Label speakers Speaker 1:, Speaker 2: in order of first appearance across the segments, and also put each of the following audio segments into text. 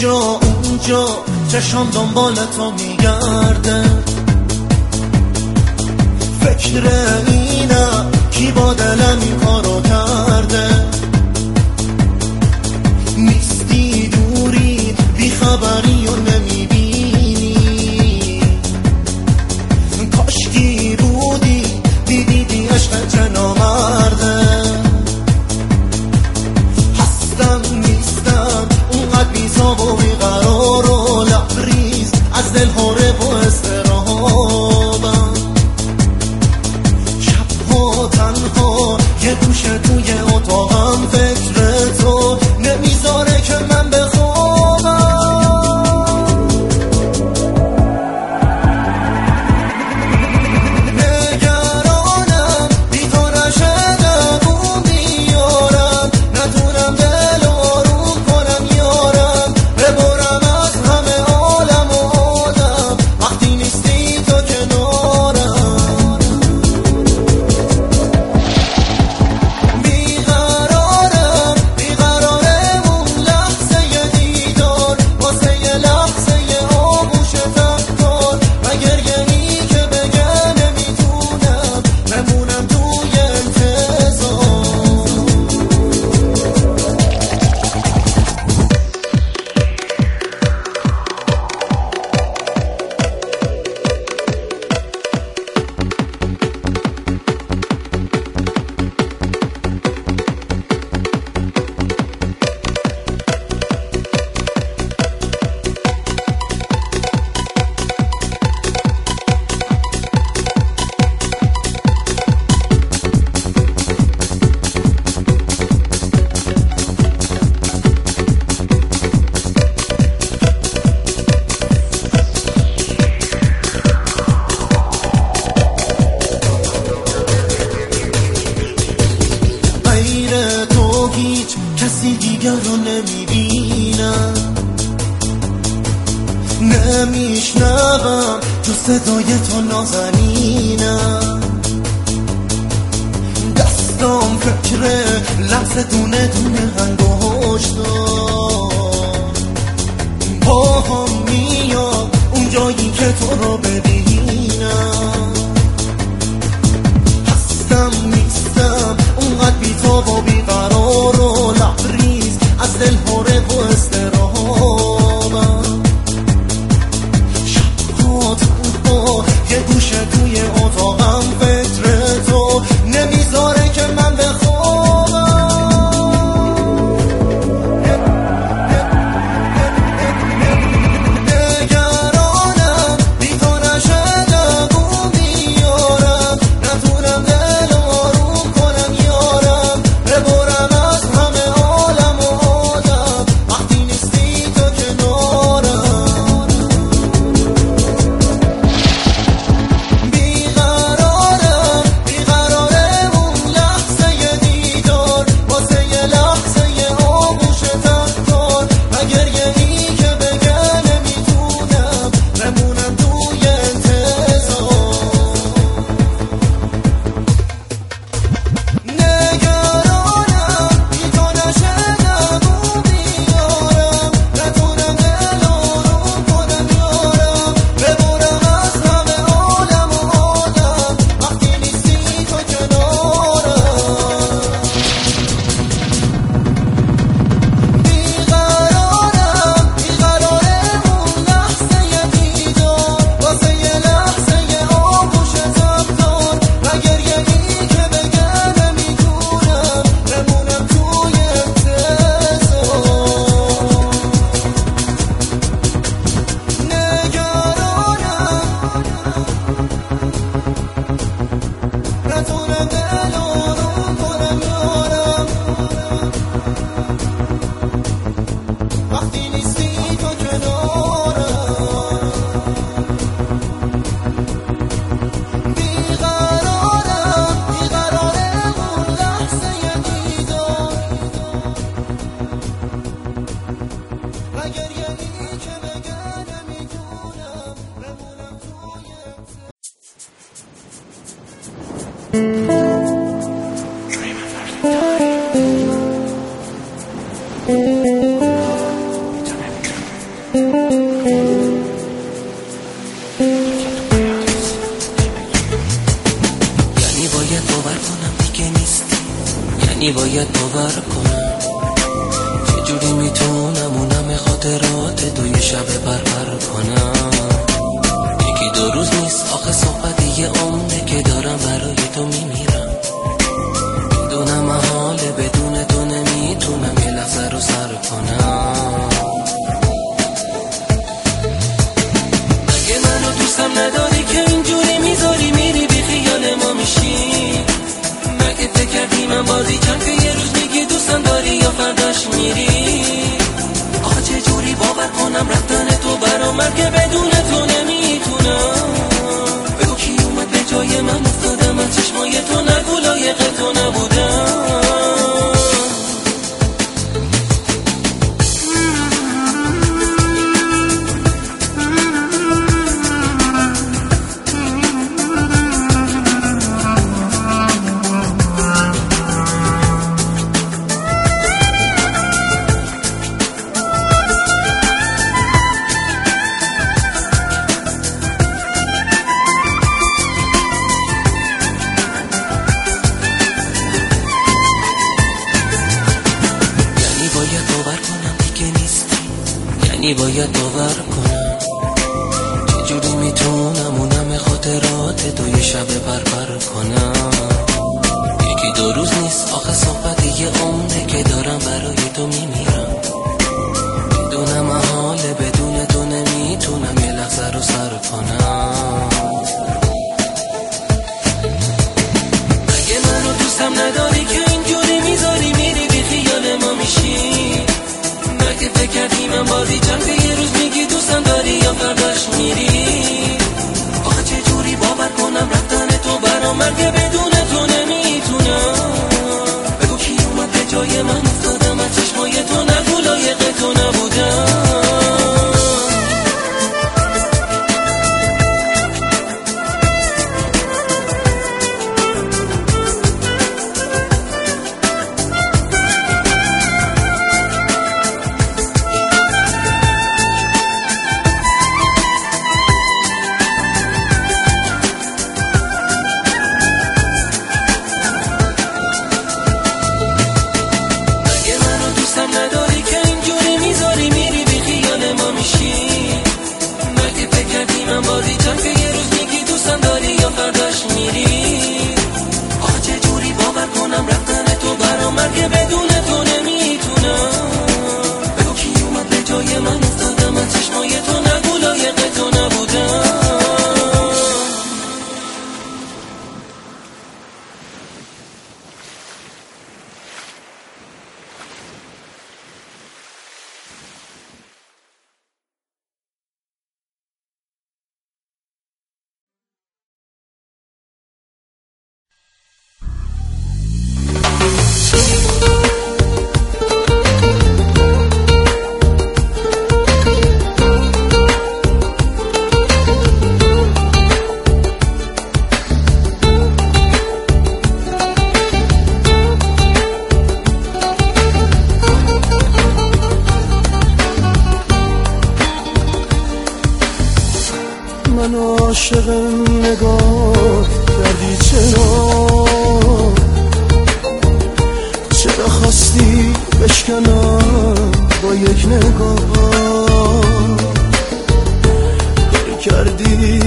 Speaker 1: اینجا اونجا. چشم دنبال تو میگرده. فکر اینا کی با دلم این کارو کرده. نیستی دوری بیخبری هیچ کسی دیگر رو نمی‌بینم. نمیشنوم تو صدای تو نازنینم. دستم فکر لحظه دونه دونه هنگوش با هم میام اون جایی که تو رو ببینم. not
Speaker 2: ولی باید باور کنم. چجوری می‌تونم اونم خاطرات تو یه شب پرپر کنم؟ یکی دو روز نیست آخه صحبت یه عمره که دارم برای تو میمیرم.
Speaker 1: عاشق نگاه کردی چرا؟ چرا خواستی بشکنم با یک نگاه؟ کردی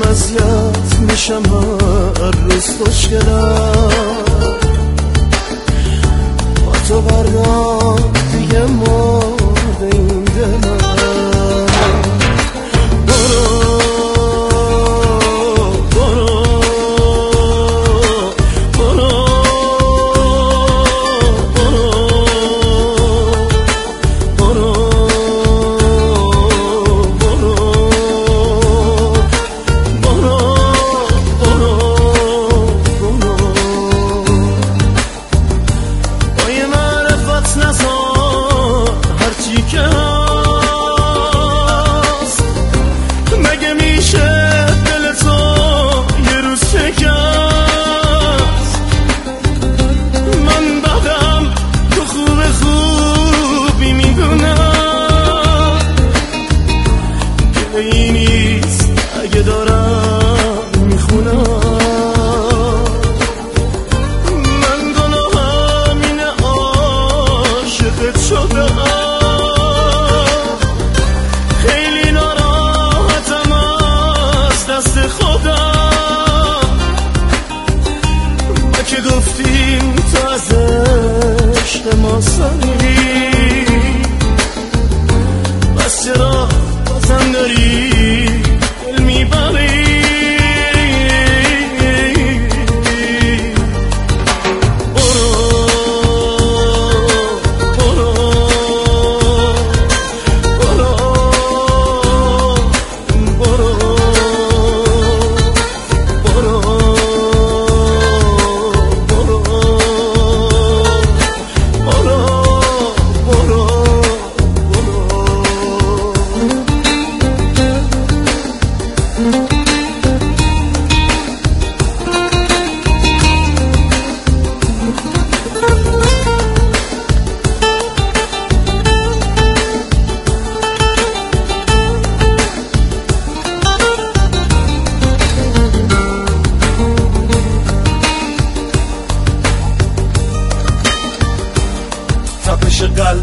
Speaker 1: دارم از یاد میشم هر روز خوشگلم.
Speaker 3: با تو بردار دیگه مو 生命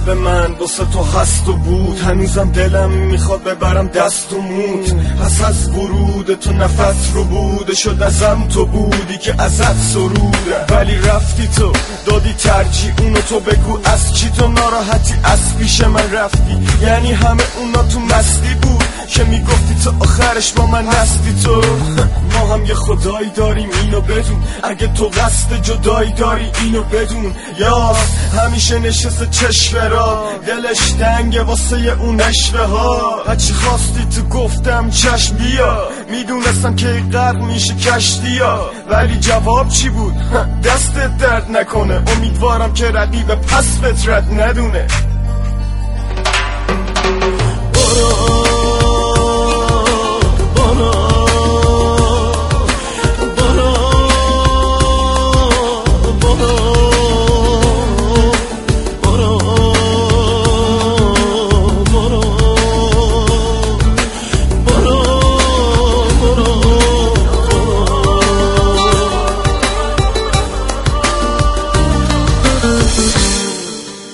Speaker 3: قلب من. واسه تو هست و بود. هنوزم دلم می‌خواد ببرم دست و موت پس از ورود تو نفس رو بوده شد. ازم تو بودی که ازت سروده. ولی رفتی تو. دادی ترجی اونو تو بگو از چی تو ناراحتی؟ از پیش من رفتی. یعنی همه اونا تو مستی بود. که می‌گفتی تو آخرش با من هستی تو؟ ما هم یه خدایی داریم اینو بدون. اگه تو قصد جدایی داری اینو بدون. یا همیشه نشسته چشمه را. دلش دنگه واسه اون اشوه ها. هرچی خواستی تو گفتم چشم بیا. می‌دونستم که غرق میشه کشتی ها. ولی جواب چی بود؟ دستت درد نکنه. امیدوارم که ردیب پس فطرت ندونه.